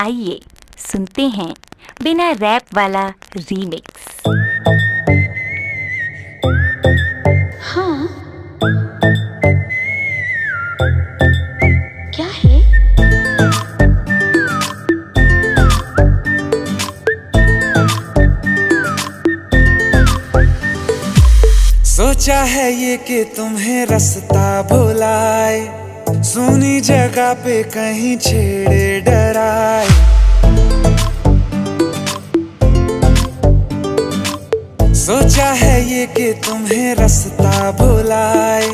आइए सुनते हैं बिना रैप वाला रीमिक्स हाँ। क्या है? सोचा है ये कि तुम्हें रास्ता भुलाए सुनी जगह पे कहीं छेड़े डराए सोचा है ये कि तुम्हें रास्ता भुलाए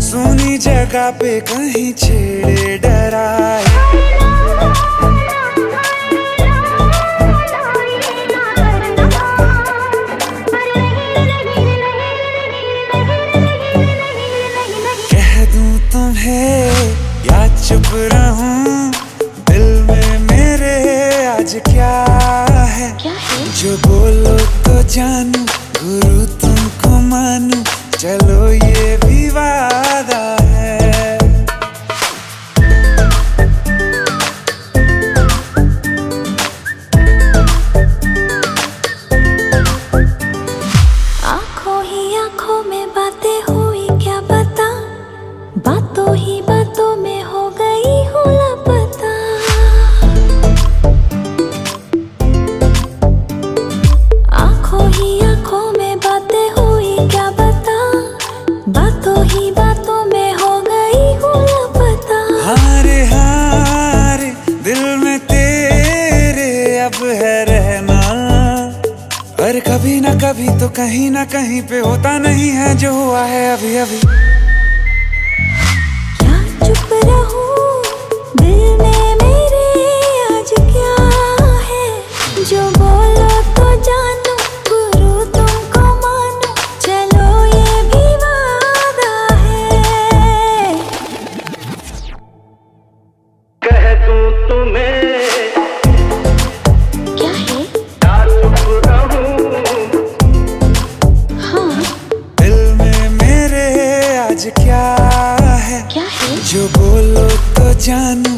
सुनी जगह पे कहीं छेड़े डराए। कह दूँ तुम्हें या चुप रहूँ दिल में मेरे आज क्या है? क्या है? जो बोलो तो जानू गुरु तुमको मानू चलो कभी ना कभी तो कहीं ना कहीं पे होता नहीं है जो हुआ है अभी अभी। क्या है, क्या है? जो बोलो तो जानू